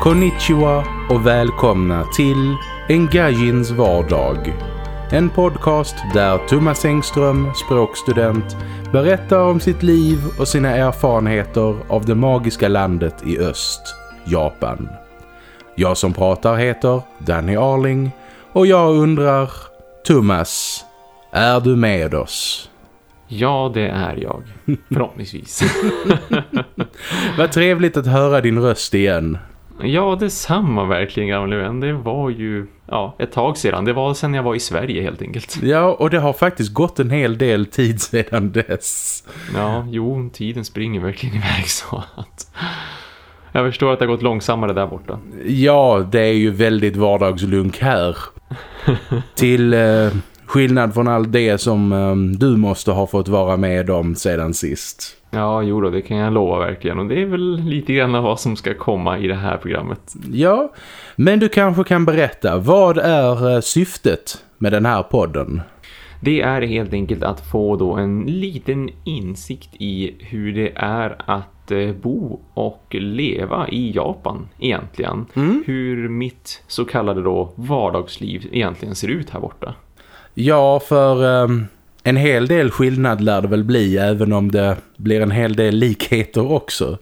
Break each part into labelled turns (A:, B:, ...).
A: Konnichiwa och välkomna till En Gajins vardag. En podcast där Thomas Engström, språkstudent, berättar om sitt liv och sina erfarenheter av det magiska landet i öst, Japan. Jag som pratar heter Danny Arling och jag undrar, Thomas, är du med oss?
B: Ja, det är jag. Förhoppningsvis.
A: Vad trevligt att höra din röst igen.
B: Ja, detsamma verkligen gamle vän. Det var ju ja, ett tag sedan. Det var sedan jag var i Sverige helt enkelt.
A: Ja, och det har faktiskt gått en hel del tid sedan dess.
B: Ja, jo, tiden springer verkligen iväg så att... Jag förstår att det har gått långsammare där borta.
A: Ja, det är ju väldigt vardagslunk här. Till eh, skillnad från allt det som eh, du måste ha fått vara med om sedan sist.
B: Ja, jo då, det kan jag lova verkligen. Och det är väl lite grann av vad som ska komma i det här programmet.
A: Ja, men du kanske kan berätta, vad är eh, syftet med den här podden?
B: Det är helt enkelt att få då en liten insikt i hur det är att eh, bo och leva i Japan egentligen.
A: Mm.
B: Hur mitt så kallade då vardagsliv egentligen ser ut här borta.
A: Ja, för eh, en hel del skillnad lär det väl bli även om det blir en hel del likheter också.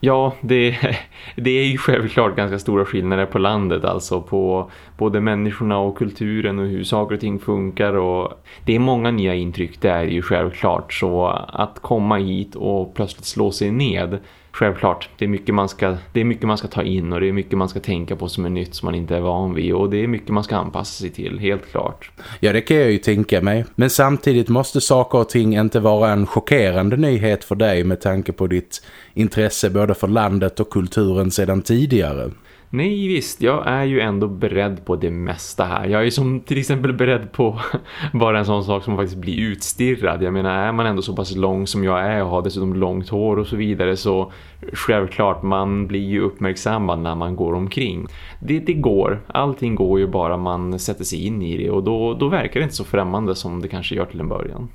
B: Ja, det, det är ju självklart ganska stora skillnader på landet, alltså på både människorna och kulturen och hur saker och ting funkar och det är många nya intryck, det är ju självklart så att komma hit och plötsligt slå sig ned Självklart, det är, mycket man ska, det är mycket man ska ta in och det är mycket man ska tänka på som är nytt som man inte är van vid och det är mycket man ska anpassa sig till, helt klart.
A: Ja, det kan jag ju tänka mig. Men samtidigt måste saker och ting inte vara en chockerande nyhet för dig med tanke på ditt intresse både för landet och kulturen sedan tidigare.
B: Nej visst, jag är ju ändå beredd på det mesta här. Jag är ju som till exempel beredd på bara en sån sak som faktiskt blir utstirrad. Jag menar, är man ändå så pass lång som jag är och har dessutom långt hår och så vidare så självklart, man blir ju uppmärksammad när man går omkring. Det, det går, allting går ju bara man sätter sig in i det och då, då verkar det inte så främmande som det kanske gör till en början.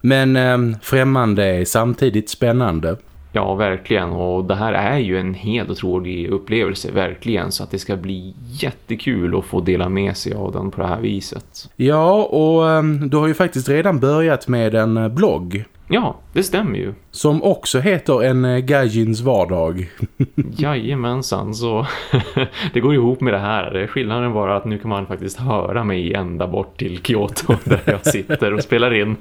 A: Men eh, främmande är samtidigt spännande.
B: Ja, verkligen. Och det här är ju en helt otrolig upplevelse, verkligen. Så att det ska bli jättekul att få dela med sig av den på det här viset.
A: Ja, och ehm, du har ju faktiskt redan börjat med en eh, blogg.
B: Ja, det stämmer ju.
A: Som också heter en eh, Gaijins vardag.
B: Jajamensan, så det går ihop med det här. Skillnaden bara att nu kan man faktiskt höra mig ända bort till Kyoto där jag sitter och spelar in.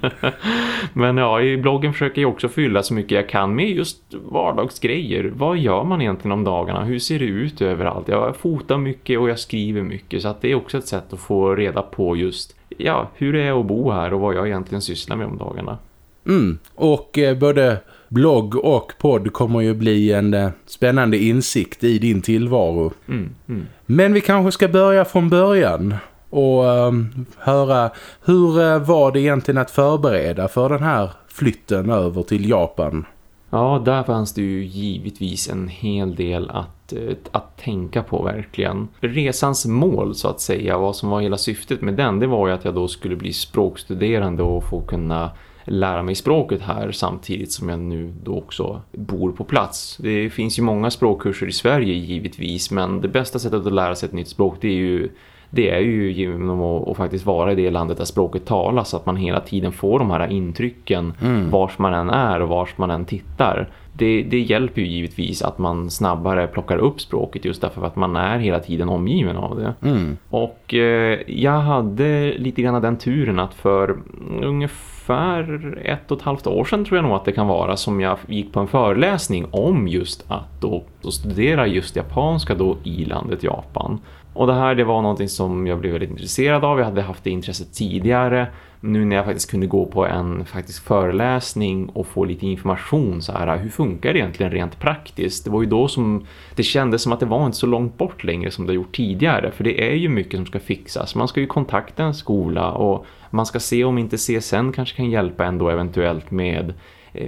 B: Men ja, i bloggen försöker jag också fylla så mycket jag kan med just vardagsgrejer. Vad gör man egentligen om dagarna? Hur ser det ut överallt? Jag fotar mycket och jag skriver mycket så att det är också ett sätt att få reda på just ja, hur det är att bo här och vad jag egentligen sysslar med om dagarna.
A: Mm. Och eh, både blogg och podd kommer ju bli en eh, spännande insikt i din tillvaro.
B: Mm, mm.
A: Men vi kanske ska börja från början och eh, höra hur eh, var det egentligen att förbereda för den här flytten över till Japan?
B: Ja, där fanns det ju givetvis en hel del att, eh, att tänka på verkligen. Resans mål så att säga, vad som var hela syftet med den, det var ju att jag då skulle bli språkstuderande och få kunna lära mig språket här samtidigt som jag nu då också bor på plats. Det finns ju många språkkurser i Sverige givetvis men det bästa sättet att lära sig ett nytt språk det är ju det är ju genom att, faktiskt vara i det landet där språket talas så att man hela tiden får de här intrycken mm. vars man än är och vars man än tittar. Det, det, hjälper ju givetvis att man snabbare plockar upp språket just därför att man är hela tiden omgiven av det.
A: Mm.
B: Och eh, jag hade lite grann den turen att för ungefär ungefär ett och ett halvt år sedan tror jag nog att det kan vara som jag gick på en föreläsning om just att då, då studera just japanska då i landet Japan. Och det här det var någonting som jag blev väldigt intresserad av. Jag hade haft det intresset tidigare. Nu när jag faktiskt kunde gå på en faktisk föreläsning och få lite information så här, hur funkar det egentligen rent praktiskt? Det var ju då som det kändes som att det var inte så långt bort längre som det gjort tidigare. För det är ju mycket som ska fixas. Man ska ju kontakta en skola och man ska se om inte CSN kanske kan hjälpa ändå eventuellt med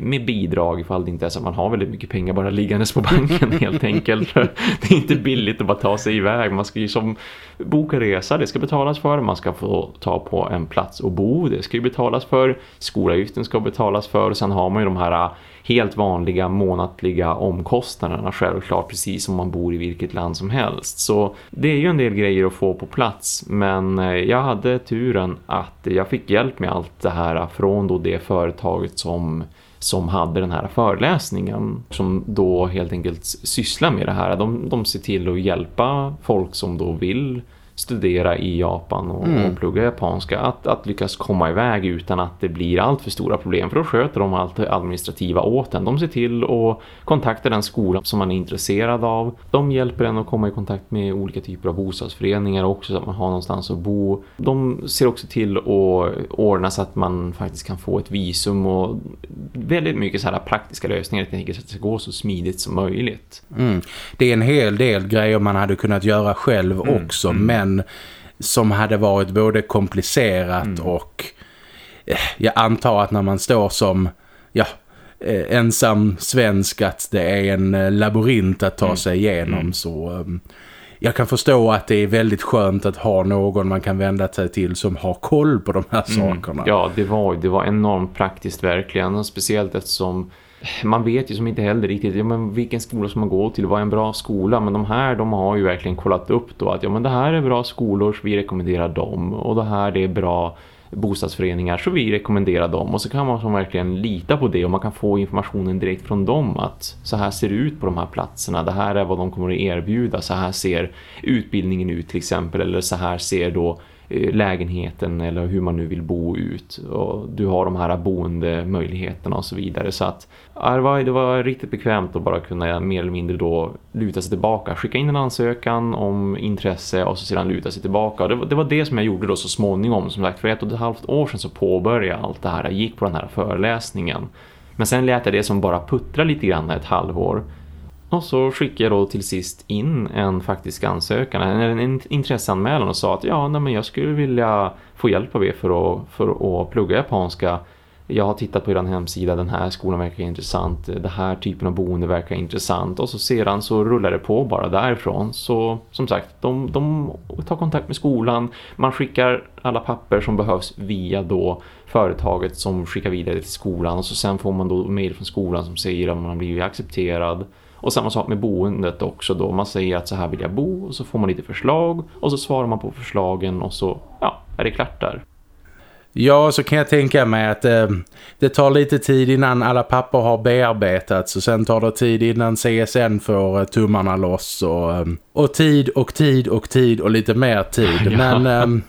B: med bidrag ifall det inte är så att man har väldigt mycket pengar bara liggandes på banken helt enkelt. det är inte billigt att bara ta sig iväg. Man ska ju som boka resa, det ska betalas för. Man ska få ta på en plats och bo, det ska ju betalas för. Skolavgiften ska betalas för. Och sen har man ju de här helt vanliga månatliga omkostnaderna självklart precis som man bor i vilket land som helst. Så det är ju en del grejer att få på plats men eh, jag hade turen att jag fick hjälp med allt det här från då det företaget som som hade den här föreläsningen som då helt enkelt sysslar med det här. De, de ser till att hjälpa folk som då vill studera i Japan och, mm. och plugga japanska att, att lyckas komma iväg utan att det blir allt för stora problem för då sköter de allt administrativa åt en. De ser till att kontakta den skola som man är intresserad av. De hjälper en att komma i kontakt med olika typer av bostadsföreningar också så att man har någonstans att bo. De ser också till att ordna så att man faktiskt kan få ett visum och väldigt mycket så här praktiska lösningar jag tänker så att det ska gå så smidigt som möjligt.
A: Mm. Det är en hel del grejer man hade kunnat göra själv mm. också mm. men men som hade varit både komplicerat mm. och eh, jag antar att när man står som ja, eh, ensam svensk att det är en eh, labyrint att ta mm. sig igenom mm. så um, jag kan förstå att det är väldigt skönt att ha någon man kan vända sig till som har koll på de här mm. sakerna.
B: Ja, det var, det var enormt praktiskt verkligen och speciellt eftersom man vet ju som inte heller riktigt ja, men vilken skola som man går till, vad är en bra skola? Men de här de har ju verkligen kollat upp då att ja men det här är bra skolor så vi rekommenderar dem. Och det här det är bra bostadsföreningar så vi rekommenderar dem. Och så kan man som verkligen lita på det och man kan få informationen direkt från dem att så här ser det ut på de här platserna, det här är vad de kommer att erbjuda, så här ser utbildningen ut till exempel eller så här ser då Eh, lägenheten eller hur man nu vill bo ut. Och du har de här boendemöjligheterna och så vidare. Så att det var, det var riktigt bekvämt att bara kunna mer eller mindre då luta sig tillbaka, skicka in en ansökan om intresse och så sedan luta sig tillbaka. Det var, det var det som jag gjorde då så småningom. Som sagt för ett och ett halvt år sedan så påbörjade jag allt det här, jag gick på den här föreläsningen. Men sen lät jag det som bara puttra lite grann ett halvår och så skickade jag då till sist in en faktisk ansökan, en, en intresseanmälan och sa att ja, nej, men jag skulle vilja få hjälp av er för att, för att plugga japanska. Jag har tittat på er hemsida, den här skolan verkar intressant, den här typen av boende verkar intressant och så sedan så rullar det på bara därifrån. Så som sagt, de, de tar kontakt med skolan, man skickar alla papper som behövs via då företaget som skickar vidare till skolan och så sen får man då mejl från skolan som säger att man har blivit accepterad och samma sak med boendet också då. Man säger att så här vill jag bo och så får man lite förslag och så svarar man på förslagen och så ja, är det klart där.
A: Ja, så kan jag tänka mig att eh, det tar lite tid innan alla papper har bearbetats och sen tar det tid innan CSN får eh, tummarna loss och, eh, och tid och tid och tid och lite mer tid. Ja. Men eh,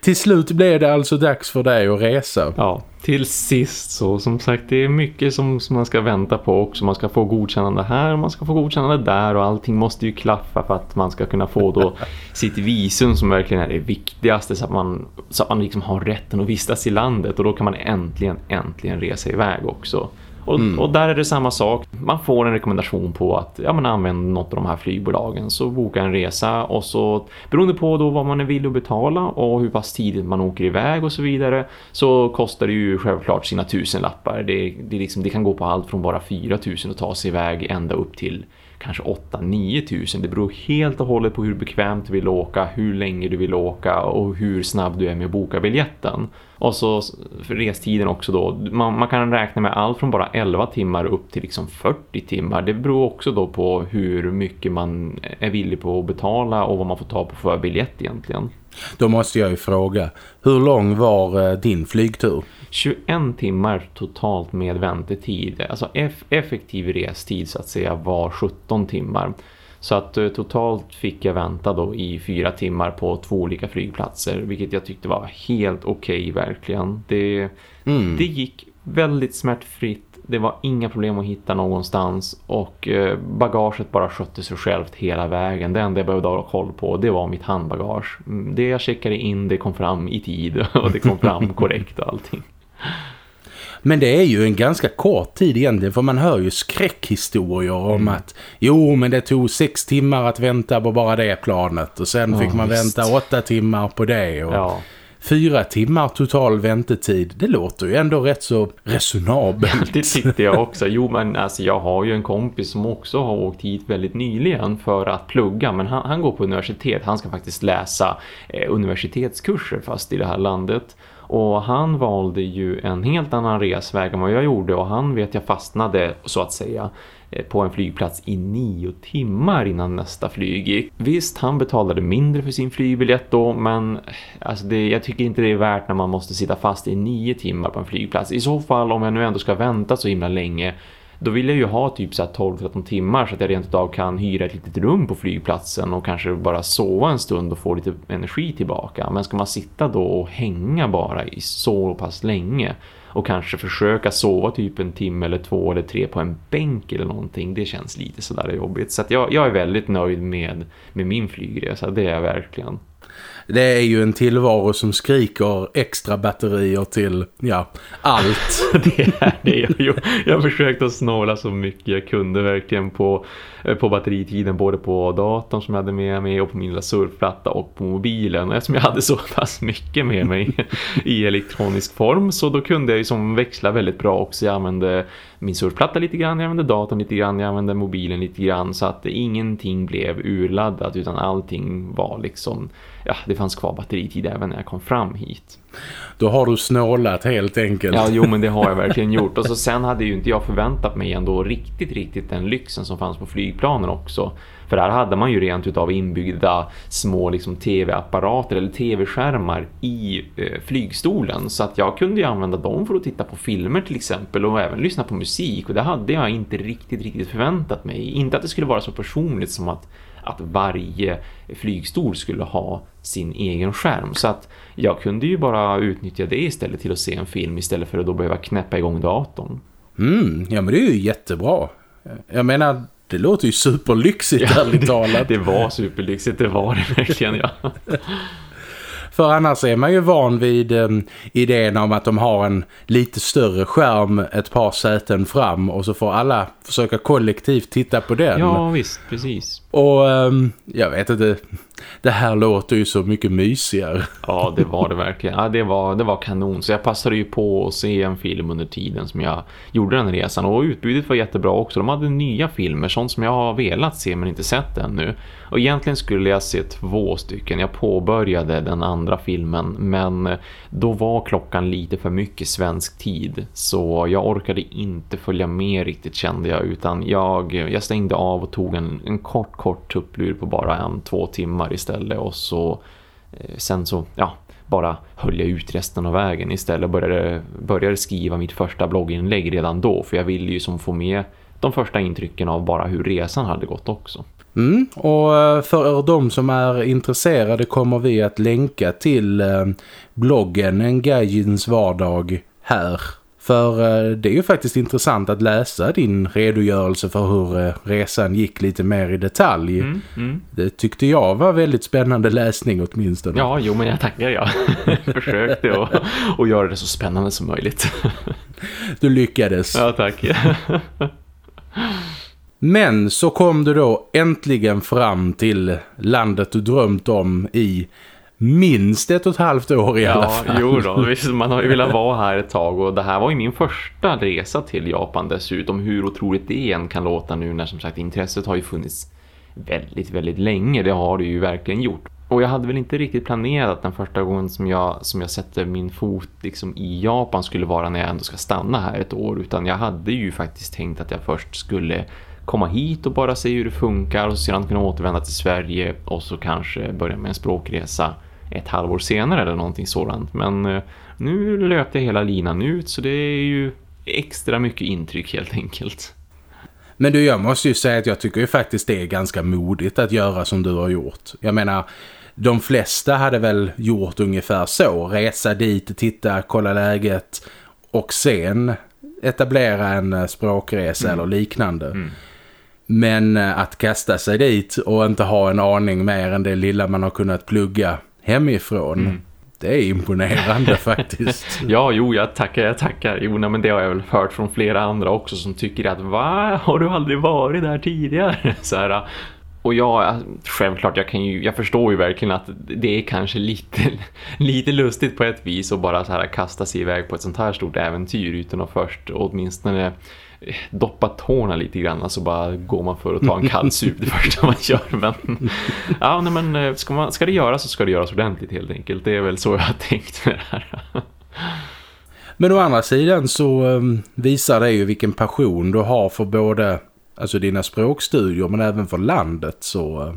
A: till slut blev det alltså dags för dig att resa.
B: Ja, till sist så som sagt det är mycket som, som man ska vänta på också. Man ska få godkännande här, man ska få godkännande där och allting måste ju klaffa för att man ska kunna få då sitt visum som verkligen är det viktigaste så att man, så att man liksom har rätten att vistas i landet och då kan man äntligen, äntligen resa iväg också. Och, mm. och, där är det samma sak. Man får en rekommendation på att ja, man använder något av de här flygbolagen. Så boka en resa och så beroende på då vad man är villig att betala och hur pass tidigt man åker iväg och så vidare så kostar det ju självklart sina tusenlappar. Det, det, liksom, det kan gå på allt från bara 4 000 att ta sig iväg ända upp till kanske 8-9 tusen. Det beror helt och hållet på hur bekvämt du vill åka, hur länge du vill åka och hur snabb du är med att boka biljetten. Och så restiden också då. Man, man, kan räkna med allt från bara 11 timmar upp till liksom 40 timmar. Det beror också då på hur mycket man är villig på att betala och vad man får ta på för biljett egentligen.
A: Då måste jag ju fråga, hur lång var eh, din flygtur?
B: 21 timmar totalt med väntetid. Alltså eff effektiv restid så att säga var 17 timmar. Så att uh, totalt fick jag vänta då i fyra timmar på två olika flygplatser. Vilket jag tyckte var helt okej okay, verkligen. Det, mm. det gick väldigt smärtfritt. Det var inga problem att hitta någonstans. Och uh, bagaget bara skötte sig självt hela vägen. Det enda jag behövde ha koll på det var mitt handbagage. Mm, det jag checkade in det kom fram i tid. Och det kom fram korrekt och allting.
A: Men det är ju en ganska kort tid egentligen för man hör ju skräckhistorier om mm. att jo men det tog sex timmar att vänta på bara det planet och sen ja, fick man visst. vänta åtta timmar på det och ja. fyra timmar total väntetid, det låter ju ändå rätt så resonabelt.
B: Det tyckte jag också. Jo, men alltså, jag har ju en kompis som också har åkt hit väldigt nyligen för att plugga. Men han, han går på universitet. Han ska faktiskt läsa eh, universitetskurser fast i det här landet. Och han valde ju en helt annan resväg än vad jag gjorde och han vet jag fastnade så att säga eh, på en flygplats i nio timmar innan nästa flyg gick. Visst, han betalade mindre för sin flygbiljett då men eh, alltså det, jag tycker inte det är värt när man måste sitta fast i nio timmar på en flygplats. I så fall om jag nu ändå ska vänta så himla länge då vill jag ju ha typ 12-13 timmar så att jag rent av kan hyra ett litet rum på flygplatsen och kanske bara sova en stund och få lite energi tillbaka. Men ska man sitta då och hänga bara i så pass länge och kanske försöka sova typ en timme eller två eller tre på en bänk eller någonting, det känns lite sådär jobbigt. Så att jag, jag är väldigt nöjd med, med min flygresa, det är jag verkligen
A: det är ju en tillvaro som skriker extra batterier till, ja, allt.
B: det är det. Jag, jag försökte snåla så mycket jag kunde verkligen på, eh, på batteritiden. Både på datorn som jag hade med mig och på min lilla surfplatta och på mobilen. Eftersom jag hade så pass mycket med mig i elektronisk form så då kunde jag ju som växla väldigt bra också. Jag använde min surfplatta lite grann, jag använde datorn lite grann, jag använde mobilen lite grann så att ingenting blev urladdat utan allting var liksom, ja det fanns kvar batteritid även när jag kom fram hit.
A: Då har du snålat helt enkelt.
B: Ja, jo men det har jag verkligen gjort. Och så sen hade ju inte jag förväntat mig ändå riktigt, riktigt den lyxen som fanns på flygplanen också. För där hade man ju rent utav inbyggda små liksom tv-apparater eller tv-skärmar i eh, flygstolen. Så att jag kunde ju använda dem för att titta på filmer till exempel och även lyssna på musik. Och det hade jag inte riktigt, riktigt förväntat mig. Inte att det skulle vara så personligt som att att varje flygstol skulle ha sin egen skärm. Så att jag kunde ju bara utnyttja det istället till att se en film istället för att då behöva knäppa igång datorn.
A: Mm, ja men det är ju jättebra. Jag menar, det låter ju superlyxigt ja, ärligt talat.
B: Det var superlyxigt, det var det verkligen, ja.
A: För annars är man ju van vid um, idén om att de har en lite större skärm ett par säten fram och så får alla försöka kollektivt titta på den.
B: Ja visst, precis.
A: Och um, jag vet inte, det här låter ju så mycket mysigare.
B: Ja, det var det verkligen. Ja, det var, det var kanon. Så jag passade ju på att se en film under tiden som jag gjorde den resan. Och utbudet var jättebra också. De hade nya filmer, sånt som jag har velat se men inte sett ännu. Och egentligen skulle jag se två stycken. Jag påbörjade den andra filmen men då var klockan lite för mycket svensk tid. Så jag orkade inte följa med riktigt kände jag utan jag, jag stängde av och tog en, en kort kort tupplur på bara en, två timmar istället och så eh, sen så, ja, bara höll jag ut resten av vägen istället och började, började skriva mitt första blogginlägg redan då för jag ville ju som få med de första intrycken av bara hur resan hade gått också.
A: Mm, och eh, för de som är intresserade kommer vi att länka till eh, bloggen En Gajins vardag här för eh, det är ju faktiskt intressant att läsa din redogörelse för hur eh, resan gick lite mer i detalj. Mm, mm. Det tyckte jag var väldigt spännande läsning åtminstone.
B: Ja, jo men jag tackar jag. Försökte att, att göra det så spännande som möjligt.
A: Du lyckades.
B: Ja, tack.
A: Men så kom du då äntligen fram till landet du drömt om i minst ett och ett halvt år i ja, alla fall.
B: Jo då, man har ju velat vara här ett tag och det här var ju min första resa till Japan dessutom. Hur otroligt det än kan låta nu när som sagt intresset har ju funnits väldigt, väldigt länge. Det har det ju verkligen gjort. Och jag hade väl inte riktigt planerat den första gången som jag, som jag sätter min fot liksom i Japan skulle vara när jag ändå ska stanna här ett år. Utan jag hade ju faktiskt tänkt att jag först skulle komma hit och bara se hur det funkar och sedan kunna återvända till Sverige och så kanske börja med en språkresa ett halvår senare eller någonting sådant. Men eh, nu löpte hela linan ut så det är ju extra mycket intryck helt enkelt.
A: Men du, jag måste ju säga att jag tycker ju faktiskt det är ganska modigt att göra som du har gjort. Jag menar, de flesta hade väl gjort ungefär så. Resa dit, titta, kolla läget och sen etablera en eh, språkresa mm. eller liknande. Mm. Men eh, att kasta sig dit och inte ha en aning mer än det lilla man har kunnat plugga hemifrån. Mm. Det är imponerande faktiskt.
B: ja, jo, jag tackar, jag tackar. Jo, men det har jag väl hört från flera andra också som tycker att va, har du aldrig varit där tidigare? Så här, och jag, självklart, jag, kan ju, jag förstår ju verkligen att det är kanske lite, lite lustigt på ett vis att bara så här kasta sig iväg på ett sånt här stort äventyr utan att först åtminstone doppa tårna lite grann så bara går man för att ta en kall sup det första man gör men, ja, nej, men eh, ska, man, ska det göras så ska det göras ordentligt helt enkelt. Det är väl så jag har tänkt med det här.
A: Men å andra sidan så um, visar det ju vilken passion du har för både alltså dina språkstudier men även för landet. Så uh,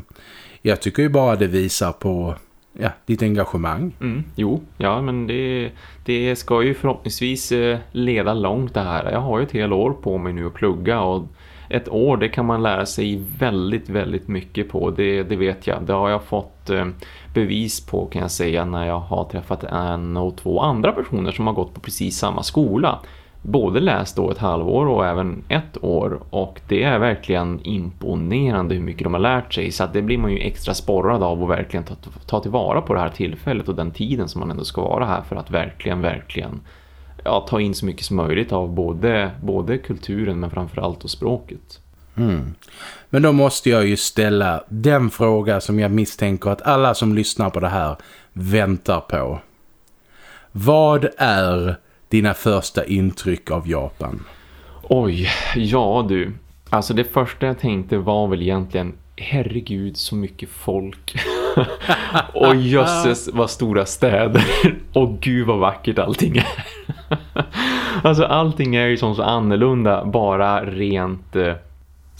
A: jag tycker ju bara det visar på ja, ditt engagemang.
B: Mm, jo, ja men det, det ska ju förhoppningsvis eh, leda långt det här. Jag har ju ett helt år på mig nu att plugga och ett år det kan man lära sig väldigt, väldigt mycket på. Det, det vet jag. Det har jag fått eh, bevis på kan jag säga när jag har träffat en och två andra personer som har gått på precis samma skola. Både läst då ett halvår och även ett år och det är verkligen imponerande hur mycket de har lärt sig så att det blir man ju extra sporrad av att verkligen ta, ta tillvara på det här tillfället och den tiden som man ändå ska vara här för att verkligen, verkligen ja, ta in så mycket som möjligt av både, både kulturen men framförallt och språket.
A: Mm. Men då måste jag ju ställa den fråga som jag misstänker att alla som lyssnar på det här väntar på. Vad är dina första intryck av Japan?
B: Oj, ja du. Alltså det första jag tänkte var väl egentligen herregud så mycket folk. och jösses vad stora städer. och gud vad vackert allting är. alltså allting är ju som så annorlunda bara rent eh,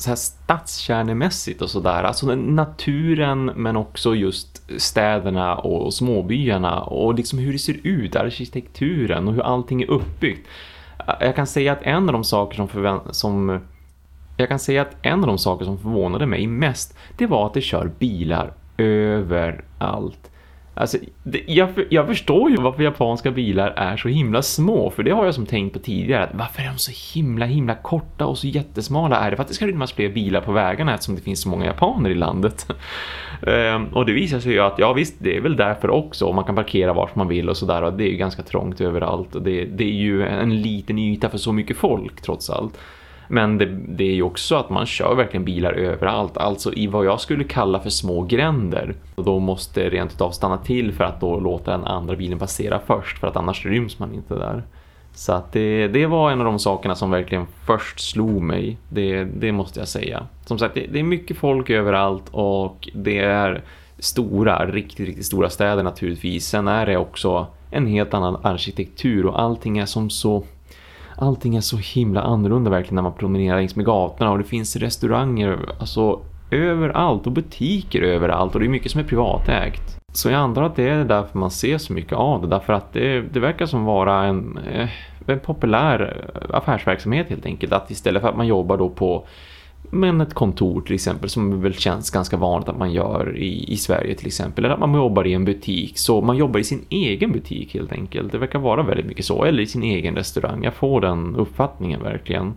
B: så här stadskärnemässigt och sådär. Alltså naturen men också just städerna och småbyarna och liksom hur det ser ut, arkitekturen och hur allting är uppbyggt. Jag kan säga att en av de saker som, som jag kan säga att en av de saker som förvånade mig mest det var att det kör bilar överallt. Alltså, det, jag, jag förstår ju varför japanska bilar är så himla små. För det har jag som tänkt på tidigare. Att varför är de så himla himla korta och så jättesmala? Är det för att det ska rymmas fler bilar på vägarna eftersom det finns så många japaner i landet? ehm, och det visar sig ju att ja visst, det är väl därför också. Och man kan parkera vart man vill och sådär. Och det är ju ganska trångt överallt. Och det, det är ju en liten yta för så mycket folk trots allt. Men det, det, är ju också att man kör verkligen bilar överallt. Alltså i vad jag skulle kalla för små gränder. Och då måste rent utav stanna till för att då låta den andra bilen passera först. För att annars ryms man inte där. Så att det, det var en av de sakerna som verkligen först slog mig. Det, det måste jag säga. Som sagt, det, det är mycket folk överallt och det är stora, riktigt, riktigt stora städer naturligtvis. Sen är det också en helt annan arkitektur och allting är som så allting är så himla annorlunda verkligen när man promenerar längs med gatorna och det finns restauranger alltså överallt och butiker överallt och det är mycket som är privatägt. Så jag antar att det är därför man ser så mycket av det, därför att det, det verkar som vara en, eh, en populär affärsverksamhet helt enkelt. Att istället för att man jobbar då på men ett kontor till exempel som väl känns ganska vanligt att man gör i, i Sverige till exempel. Eller att man jobbar i en butik. Så man jobbar i sin egen butik helt enkelt. Det verkar vara väldigt mycket så. Eller i sin egen restaurang. Jag får den uppfattningen verkligen.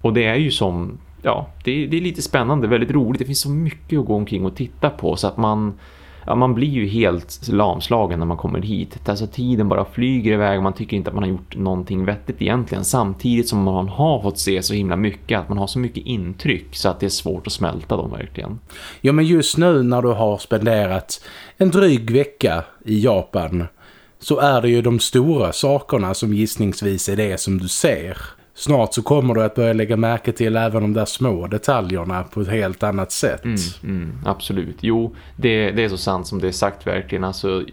B: Och det är ju som, ja, det, det är lite spännande, väldigt roligt. Det finns så mycket att gå omkring och titta på så att man ja, man blir ju helt lamslagen när man kommer hit. Alltså tiden bara flyger iväg och man tycker inte att man har gjort någonting vettigt egentligen. Samtidigt som man har fått se så himla mycket, att man har så mycket intryck så att det är svårt att smälta dem verkligen.
A: Ja men just nu när du har spenderat en dryg vecka i Japan så är det ju de stora sakerna som gissningsvis är det som du ser snart så kommer du att börja lägga märke till även de där små detaljerna på ett helt annat sätt.
B: Mm, mm, absolut. Jo, det, det är så sant som det är sagt verkligen. Alltså,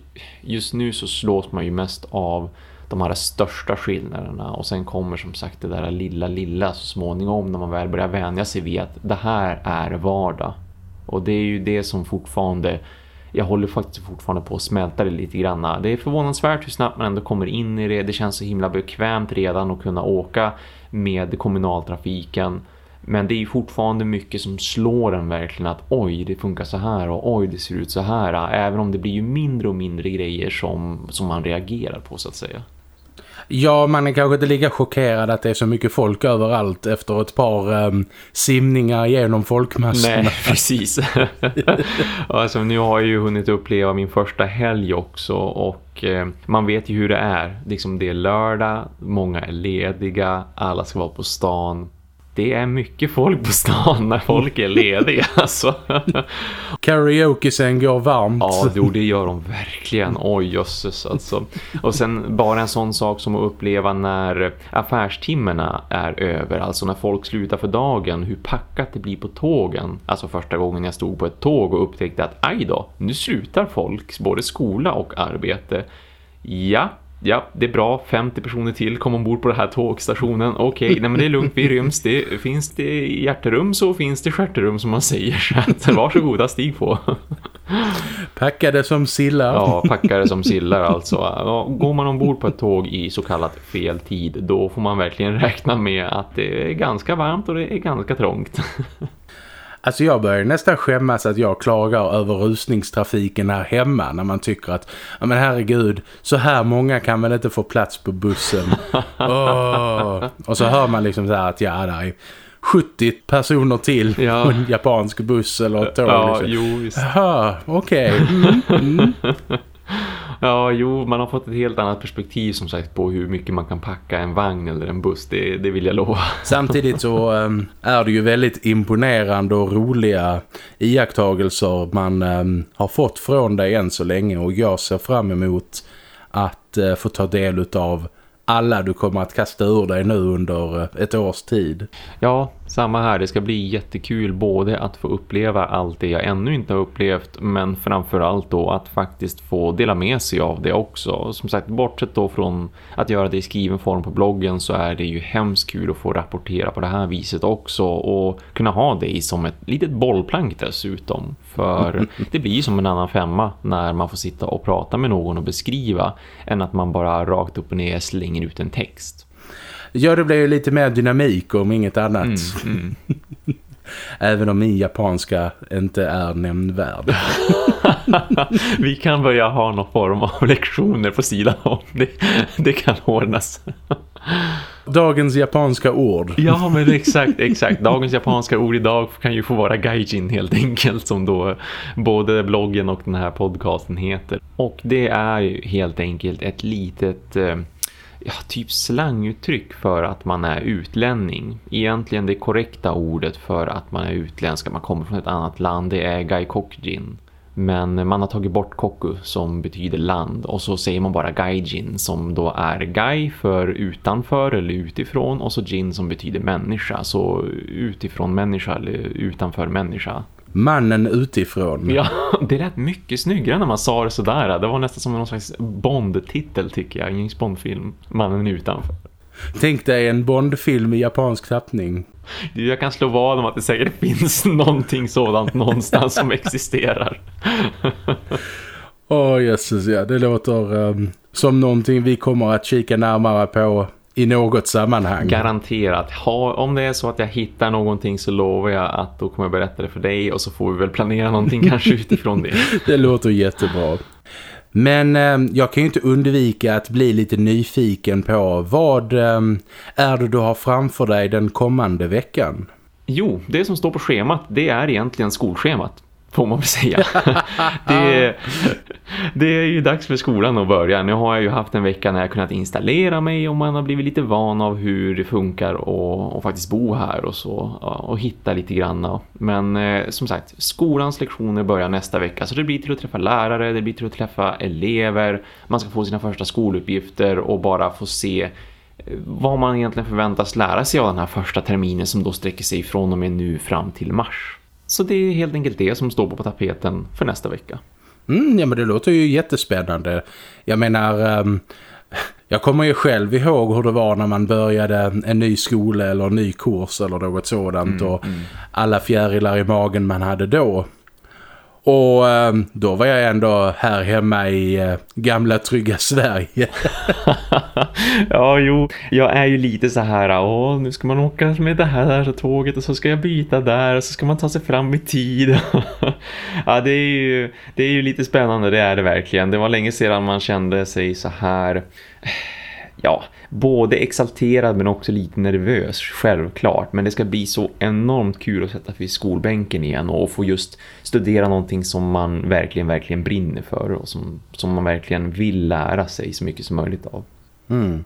B: just nu så slås man ju mest av de här största skillnaderna och sen kommer som sagt det där lilla lilla så småningom när man väl börjar vänja sig vid att det här är vardag. Och det är ju det som fortfarande jag håller faktiskt fortfarande på att smälta det lite grann. Det är förvånansvärt hur snabbt man ändå kommer in i det. Det känns så himla bekvämt redan att kunna åka med kommunaltrafiken. Men det är fortfarande mycket som slår en verkligen att oj det funkar så här och oj det ser ut så här. Även om det blir ju mindre och mindre grejer som, som man reagerar på så att säga.
A: Ja, man är kanske inte lika chockerad att det är så mycket folk överallt efter ett par um, simningar genom folkmassorna.
B: Nej, precis. alltså, nu har jag ju hunnit uppleva min första helg också och eh, man vet ju hur det är. Liksom det är lördag, många är lediga, alla ska vara på stan det är mycket folk på stan när folk är lediga. Alltså.
A: Karaoke-sen går varmt.
B: Ja, jo, det gör de verkligen. Oj, jösses alltså. Och sen bara en sån sak som att uppleva när affärstimmerna är över. Alltså när folk slutar för dagen. Hur packat det blir på tågen. Alltså första gången jag stod på ett tåg och upptäckte att aj då, nu slutar folk både skola och arbete. Ja, ja, det är bra. 50 personer till kom ombord på den här tågstationen. Okej, okay, nej men det är lugnt, vi ryms. Det, finns det hjärterum så finns det stjärterum som man säger. Så att, varsågoda, stig på.
A: Packade som sillar.
B: Ja, packade som sillar alltså. Går man ombord på ett tåg i så kallat fel tid, då får man verkligen räkna med att det är ganska varmt och det är ganska trångt.
A: Alltså jag börjar nästan skämmas att jag klagar över rusningstrafiken här hemma när man tycker att, ja men herregud, så här många kan väl inte få plats på bussen. oh. Och så hör man liksom så här att ja, där är 70 personer till ja. på en japansk buss eller tåg.
B: Ja, liksom. jo visst.
A: Okej. Okay. Mm, mm.
B: Ja, jo, man har fått ett helt annat perspektiv som sagt på hur mycket man kan packa en vagn eller en buss, det, det vill jag lova.
A: Samtidigt så um, är det ju väldigt imponerande och roliga iakttagelser man um, har fått från dig än så länge och jag ser fram emot att uh, få ta del av alla du kommer att kasta ur dig nu under eh, ett års tid.
B: Ja, samma här. Det ska bli jättekul både att få uppleva allt det jag ännu inte har upplevt men framförallt då att faktiskt få dela med sig av det också. Som sagt, bortsett då från att göra det i skriven form på bloggen så är det ju hemskt kul att få rapportera på det här viset också och kunna ha det som ett litet bollplank dessutom. För det blir som en annan femma när man får sitta och prata med någon och beskriva än att man bara rakt upp och ner slänger ut en text.
A: Ja, det blir ju lite mer dynamik om inget annat. Mm, mm. Även om min japanska inte är nämnvärd.
B: Vi kan börja ha någon form av lektioner på sidan om. Det, det kan ordnas.
A: Dagens japanska ord.
B: Ja, men exakt, exakt. Dagens japanska ord idag kan ju få vara gaijin helt enkelt som då både bloggen och den här podcasten heter. Och det är ju helt enkelt ett litet... Ja, typ slanguttryck för att man är utlänning. Egentligen det korrekta ordet för att man är utländsk, att man kommer från ett annat land, det är gaikokjin. Men man har tagit bort koku som betyder land och så säger man bara gaijin som då är gai för utanför eller utifrån och så jin som betyder människa. Så utifrån människa eller utanför människa.
A: Mannen utifrån.
B: Ja, det lät mycket snyggare när man sa det sådär. Det var nästan som någon slags Bond-titel tycker jag. James Bond-film. Mannen utanför.
A: Tänk dig en Bond-film i japansk tappning.
B: Jag kan slå vad om att det säkert finns någonting sådant någonstans som existerar.
A: Åh oh, jösses, ja. Det låter um, som någonting vi kommer att kika närmare på i något sammanhang.
B: Garanterat. Ha, om det är så att jag hittar någonting så lovar jag att då kommer jag berätta det för dig och så får vi väl planera någonting kanske utifrån det.
A: det låter jättebra. Men eh, jag kan ju inte undvika att bli lite nyfiken på vad eh, är det du har framför dig den kommande veckan?
B: Jo, det som står på schemat det är egentligen skolschemat får man väl säga. det, det är ju dags för skolan att börja. Nu har jag ju haft en vecka när jag kunnat installera mig och man har blivit lite van av hur det funkar och, och faktiskt bo här och så och hitta lite grann. Men eh, som sagt, skolans lektioner börjar nästa vecka så det blir till att träffa lärare, det blir till att träffa elever, man ska få sina första skoluppgifter och bara få se eh, vad man egentligen förväntas lära sig av den här första terminen som då sträcker sig från och med nu fram till mars. Så det är helt enkelt det som står på tapeten för nästa vecka.
A: Mm, ja men det låter ju jättespännande. Jag menar, um, jag kommer ju själv ihåg hur det var när man började en ny skola eller en ny kurs eller något sådant. Mm, och mm. alla fjärilar i magen man hade då. Och eh, då var jag ändå här hemma i eh, gamla trygga Sverige.
B: ja, jo. Jag är ju lite så här, åh nu ska man åka med det här tåget och så ska jag byta där och så ska man ta sig fram i tid. ja, det är, ju, det är ju lite spännande, det är det verkligen. Det var länge sedan man kände sig så här eh, ja, både exalterad men också lite nervös, självklart. Men det ska bli så enormt kul att sätta sig i skolbänken igen och få just studera någonting som man verkligen, verkligen brinner för och som, som man verkligen vill lära sig så mycket som möjligt av.
A: Mm.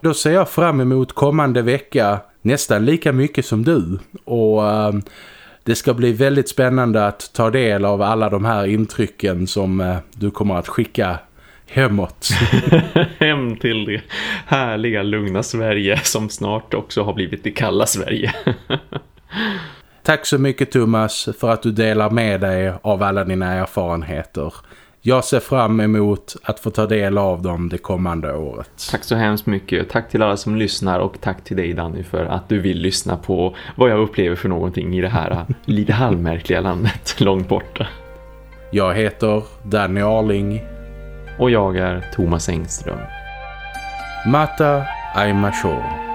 A: Då ser jag fram emot kommande vecka nästan lika mycket som du. Och uh, det ska bli väldigt spännande att ta del av alla de här intrycken som eh, du kommer att skicka hemåt.
B: Hem till det härliga, lugna Sverige som snart också har blivit det kalla Sverige.
A: Tack så mycket Thomas för att du delar med dig av alla dina erfarenheter. Jag ser fram emot att få ta del av dem det kommande året.
B: Tack så hemskt mycket. Tack till alla som lyssnar och tack till dig Danny för att du vill lyssna på vad jag upplever för någonting i det här lite halvmärkliga landet långt borta.
A: Jag heter Danny Arling.
B: Och jag är Thomas Engström.
A: Mata Aimashore.